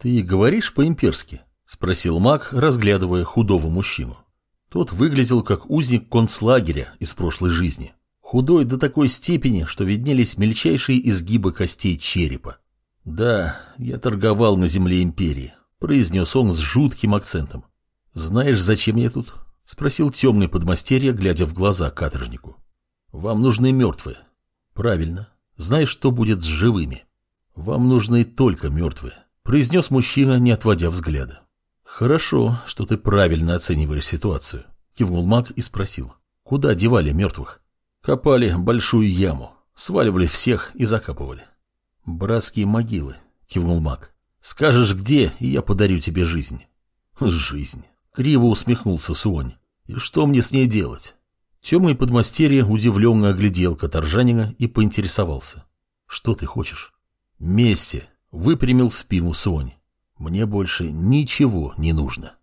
«Ты говоришь по-имперски?» — спросил маг, разглядывая худого мужчину. Тот выглядел как узник концлагеря из прошлой жизни. Худой до такой степени, что виднелись мельчайшие изгибы костей черепа. «Да, я торговал на земле империи», — произнес он с жутким акцентом. «Знаешь, зачем я тут?» — спросил темный подмастерье, глядя в глаза каторжнику. «Вам нужны мертвые». «Правильно. Знаешь, что будет с живыми?» «Вам нужны только мертвые», — произнес мужчина, не отводя взгляда. «Хорошо, что ты правильно оцениваешь ситуацию», — кивнул маг и спросил. «Куда девали мертвых?» «Копали большую яму, сваливали всех и закапывали». «Братские могилы», — кивнул маг. «Скажешь, где, и я подарю тебе жизнь». «Жизнь», — криво усмехнулся Суонь. «И что мне с ней делать?» Темный подмастерье удивленно оглядел каторжанина и поинтересовался. «Что ты хочешь?» «Мести», — выпрямил спину Суонь. «Мне больше ничего не нужно».